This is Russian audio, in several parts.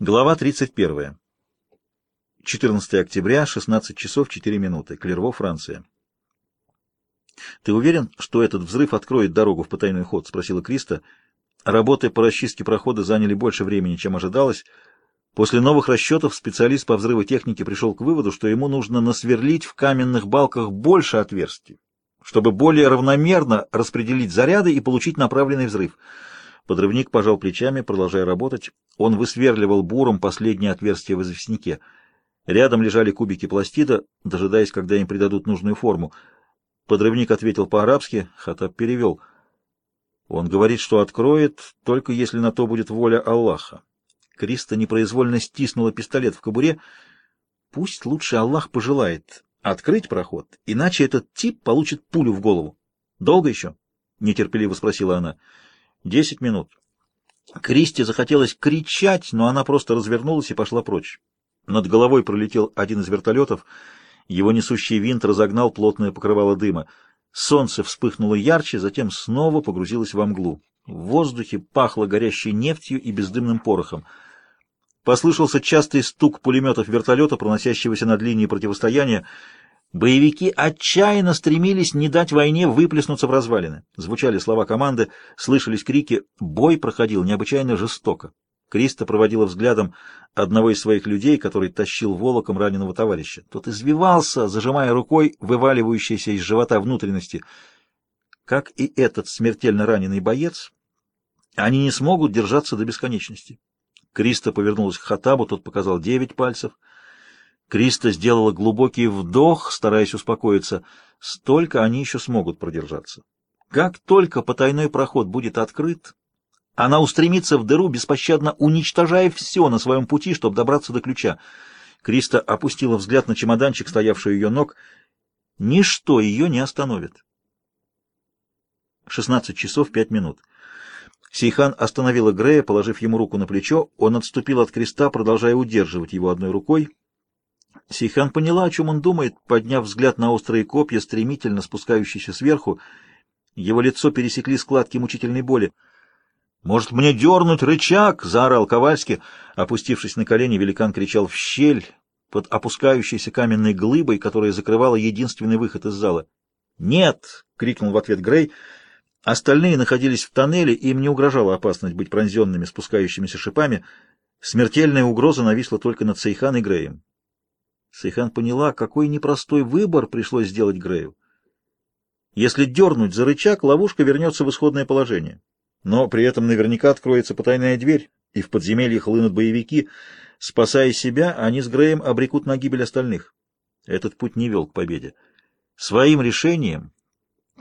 Глава 31. 14 октября, 16 часов 4 минуты. Клерво, Франция. «Ты уверен, что этот взрыв откроет дорогу в потайной ход?» — спросила Криста. Работы по расчистке прохода заняли больше времени, чем ожидалось. После новых расчетов специалист по взрывотехнике пришел к выводу, что ему нужно насверлить в каменных балках больше отверстий, чтобы более равномерно распределить заряды и получить направленный взрыв — Подрывник пожал плечами, продолжая работать. Он высверливал буром последнее отверстие в известняке. Рядом лежали кубики пластида, дожидаясь, когда им придадут нужную форму. Подрывник ответил по-арабски, Хатаб перевел. Он говорит, что откроет, только если на то будет воля Аллаха. Криста непроизвольно стиснула пистолет в кобуре. Пусть лучше Аллах пожелает открыть проход, иначе этот тип получит пулю в голову. «Долго еще?» — нетерпеливо спросила она. Десять минут. Кристи захотелось кричать, но она просто развернулась и пошла прочь. Над головой пролетел один из вертолетов. Его несущий винт разогнал плотное покрывало дыма. Солнце вспыхнуло ярче, затем снова погрузилось во мглу. В воздухе пахло горящей нефтью и бездымным порохом. Послышался частый стук пулеметов вертолета, проносящегося над линией противостояния. Боевики отчаянно стремились не дать войне выплеснуться в развалины. Звучали слова команды, слышались крики. Бой проходил необычайно жестоко. Криста проводила взглядом одного из своих людей, который тащил волоком раненого товарища. Тот извивался, зажимая рукой вываливающиеся из живота внутренности. Как и этот смертельно раненый боец, они не смогут держаться до бесконечности. Криста повернулась к Хатабу, тот показал девять пальцев — Криста сделала глубокий вдох, стараясь успокоиться. Столько они еще смогут продержаться. Как только потайной проход будет открыт, она устремится в дыру, беспощадно уничтожая все на своем пути, чтобы добраться до ключа. Криста опустила взгляд на чемоданчик, стоявший у ее ног. Ничто ее не остановит. 16 часов 5 минут. Сейхан остановила Грея, положив ему руку на плечо. Он отступил от креста, продолжая удерживать его одной рукой. Сейхан поняла, о чем он думает, подняв взгляд на острые копья, стремительно спускающиеся сверху. Его лицо пересекли складки мучительной боли. «Может, мне дернуть рычаг?» — заорал Ковальский. Опустившись на колени, великан кричал в щель под опускающейся каменной глыбой, которая закрывала единственный выход из зала. «Нет!» — крикнул в ответ Грей. Остальные находились в тоннеле, и им не угрожала опасность быть пронзенными спускающимися шипами. Смертельная угроза нависла только над Сейхан и Греем. Сейхан поняла, какой непростой выбор пришлось сделать Грею. Если дернуть за рычаг, ловушка вернется в исходное положение. Но при этом наверняка откроется потайная дверь, и в подземелье хлынут боевики. Спасая себя, они с Греем обрекут на гибель остальных. Этот путь не вел к победе. Своим решением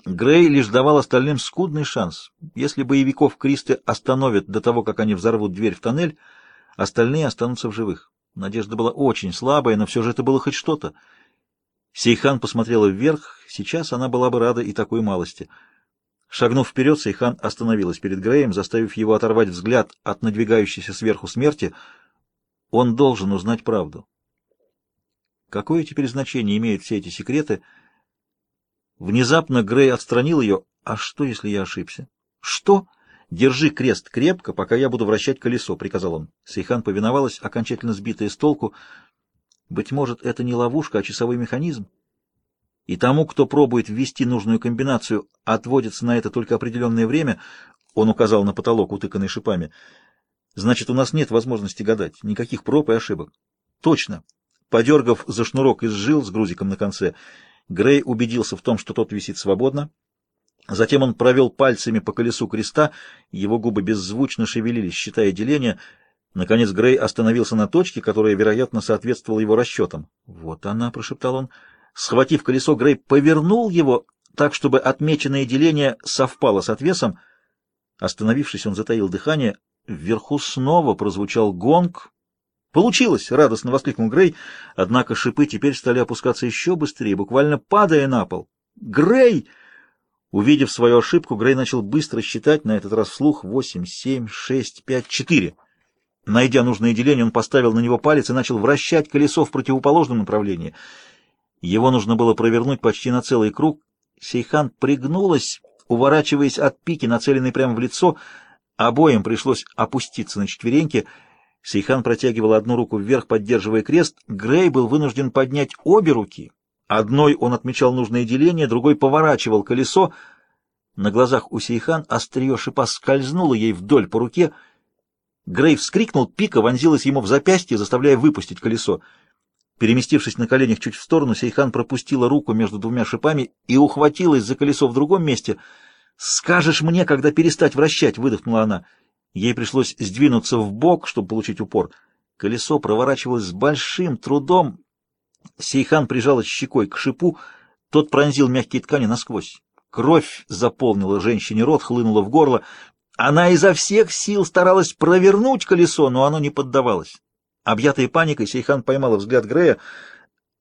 Грей лишь давал остальным скудный шанс. Если боевиков Кристы остановят до того, как они взорвут дверь в тоннель, остальные останутся в живых. Надежда была очень слабая, но все же это было хоть что-то. Сейхан посмотрела вверх, сейчас она была бы рада и такой малости. Шагнув вперед, Сейхан остановилась перед Греем, заставив его оторвать взгляд от надвигающейся сверху смерти. Он должен узнать правду. Какое теперь значение имеют все эти секреты? Внезапно Грей отстранил ее. А что, если я ошибся? Что? «Держи крест крепко, пока я буду вращать колесо», — приказал он. Сейхан повиновалась, окончательно сбитая с толку. «Быть может, это не ловушка, а часовой механизм? И тому, кто пробует ввести нужную комбинацию, отводится на это только определенное время», — он указал на потолок, утыканный шипами. «Значит, у нас нет возможности гадать, никаких проб и ошибок». «Точно». Подергав за шнурок из жил с грузиком на конце, Грей убедился в том, что тот висит свободно, Затем он провел пальцами по колесу креста, его губы беззвучно шевелились, считая деление. Наконец Грей остановился на точке, которая, вероятно, соответствовала его расчетам. «Вот она», — прошептал он. Схватив колесо, Грей повернул его так, чтобы отмеченное деление совпало с отвесом. Остановившись, он затаил дыхание. Вверху снова прозвучал гонг. «Получилось!» — радостно воскликнул Грей. Однако шипы теперь стали опускаться еще быстрее, буквально падая на пол. «Грей!» Увидев свою ошибку, Грей начал быстро считать, на этот раз вслух, восемь, семь, шесть, пять, четыре. Найдя нужное деление, он поставил на него палец и начал вращать колесо в противоположном направлении. Его нужно было провернуть почти на целый круг. Сейхан пригнулась, уворачиваясь от пики, нацеленной прямо в лицо. Обоим пришлось опуститься на четвереньки. Сейхан протягивал одну руку вверх, поддерживая крест. Грей был вынужден поднять обе руки. Одной он отмечал нужное деление, другой поворачивал колесо. На глазах у Сейхан острие шипа скользнуло ей вдоль по руке. Грей вскрикнул, пика вонзилась ему в запястье, заставляя выпустить колесо. Переместившись на коленях чуть в сторону, Сейхан пропустила руку между двумя шипами и ухватилась за колесо в другом месте. «Скажешь мне, когда перестать вращать!» — выдохнула она. Ей пришлось сдвинуться в бок, чтобы получить упор. Колесо проворачивалось с большим трудом. Сейхан прижалась щекой к шипу, тот пронзил мягкие ткани насквозь. Кровь заполнила женщине рот, хлынула в горло. Она изо всех сил старалась провернуть колесо, но оно не поддавалось. Объятая паникой, Сейхан поймала взгляд Грея.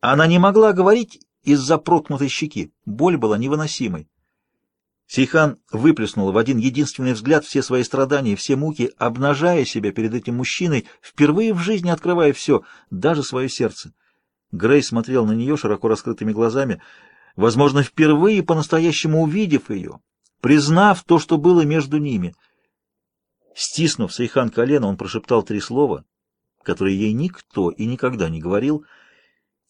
Она не могла говорить из-за проткнутой щеки. Боль была невыносимой. Сейхан выплеснула в один единственный взгляд все свои страдания, все муки, обнажая себя перед этим мужчиной, впервые в жизни открывая все, даже свое сердце. Грей смотрел на нее широко раскрытыми глазами, возможно, впервые по-настоящему увидев ее, признав то, что было между ними. Стиснув Сейхан колено, он прошептал три слова, которые ей никто и никогда не говорил,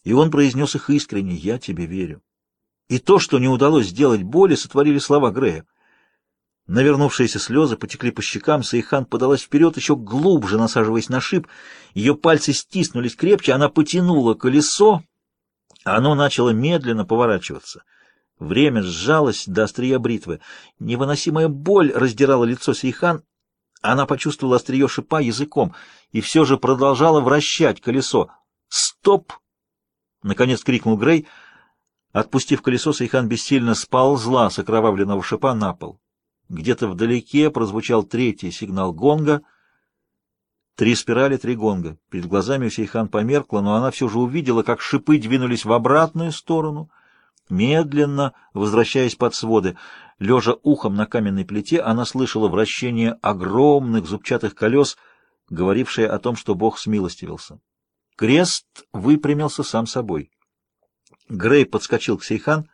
и он произнес их искренне «Я тебе верю». И то, что не удалось сделать боли, сотворили слова Грея. Навернувшиеся слезы потекли по щекам, Сейхан подалась вперед, еще глубже насаживаясь на шип. Ее пальцы стиснулись крепче, она потянула колесо. Оно начало медленно поворачиваться. Время сжалось до острия бритвы. Невыносимая боль раздирала лицо Сейхан. Она почувствовала острие шипа языком и все же продолжала вращать колесо. «Стоп!» — наконец крикнул Грей — Отпустив колесо, Сейхан бессильно сползла с окровавленного шипа на пол. Где-то вдалеке прозвучал третий сигнал гонга. Три спирали, три гонга. Перед глазами Сейхан померкла, но она все же увидела, как шипы двинулись в обратную сторону, медленно возвращаясь под своды. Лежа ухом на каменной плите, она слышала вращение огромных зубчатых колес, говорившее о том, что Бог смилостивился. Крест выпрямился сам собой. Грей подскочил к Сейхан.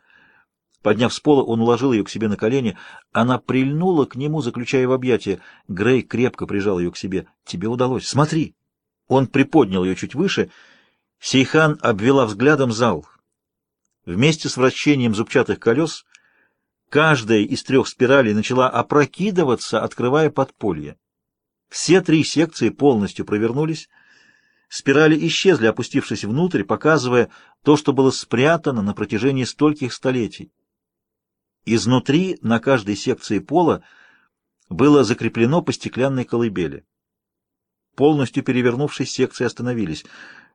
Подняв с пола, он уложил ее к себе на колени. Она прильнула к нему, заключая в объятия. Грей крепко прижал ее к себе. «Тебе удалось. Смотри!» Он приподнял ее чуть выше. Сейхан обвела взглядом зал. Вместе с вращением зубчатых колес каждая из трех спиралей начала опрокидываться, открывая подполье. Все три секции полностью провернулись. Спирали исчезли, опустившись внутрь, показывая то, что было спрятано на протяжении стольких столетий. Изнутри на каждой секции пола было закреплено по стеклянной колыбели. Полностью перевернувшись, секции остановились.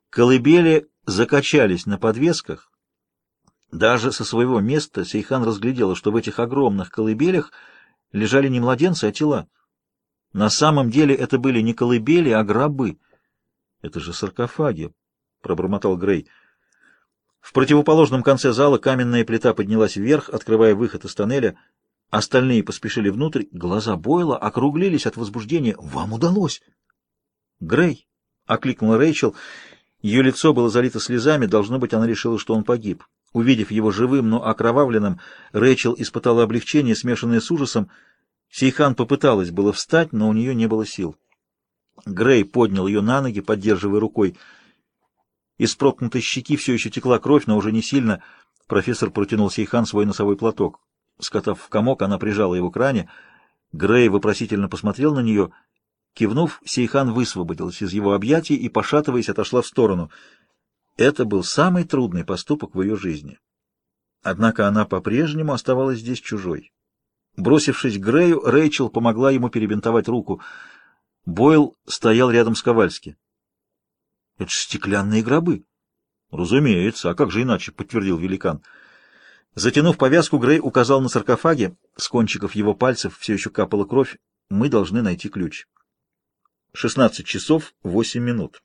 Колыбели закачались на подвесках. Даже со своего места Сейхан разглядела, что в этих огромных колыбелях лежали не младенцы, а тела. На самом деле это были не колыбели, а гробы — это же саркофаги, пробормотал Грей. В противоположном конце зала каменная плита поднялась вверх, открывая выход из тоннеля. Остальные поспешили внутрь. Глаза Бойла округлились от возбуждения. «Вам удалось!» «Грей!» — окликнула Рэйчел. Ее лицо было залито слезами. Должно быть, она решила, что он погиб. Увидев его живым, но окровавленным, Рэйчел испытала облегчение, смешанное с ужасом. Сейхан попыталась было встать, но у нее не было сил. Грей поднял ее на ноги, поддерживая рукой. Из проткнутой щеки все еще текла кровь, но уже не сильно. Профессор протянул Сейхан свой носовой платок. Скотав в комок, она прижала его к ране. Грей вопросительно посмотрел на нее. Кивнув, Сейхан высвободилась из его объятий и, пошатываясь, отошла в сторону. Это был самый трудный поступок в ее жизни. Однако она по-прежнему оставалась здесь чужой. Бросившись к Грею, Рэйчел помогла ему перебинтовать руку — Бойл стоял рядом с Ковальски. — Это же стеклянные гробы. — Разумеется, а как же иначе, — подтвердил великан. Затянув повязку, Грей указал на саркофаге. С кончиков его пальцев все еще капала кровь. Мы должны найти ключ. Шестнадцать часов восемь минут.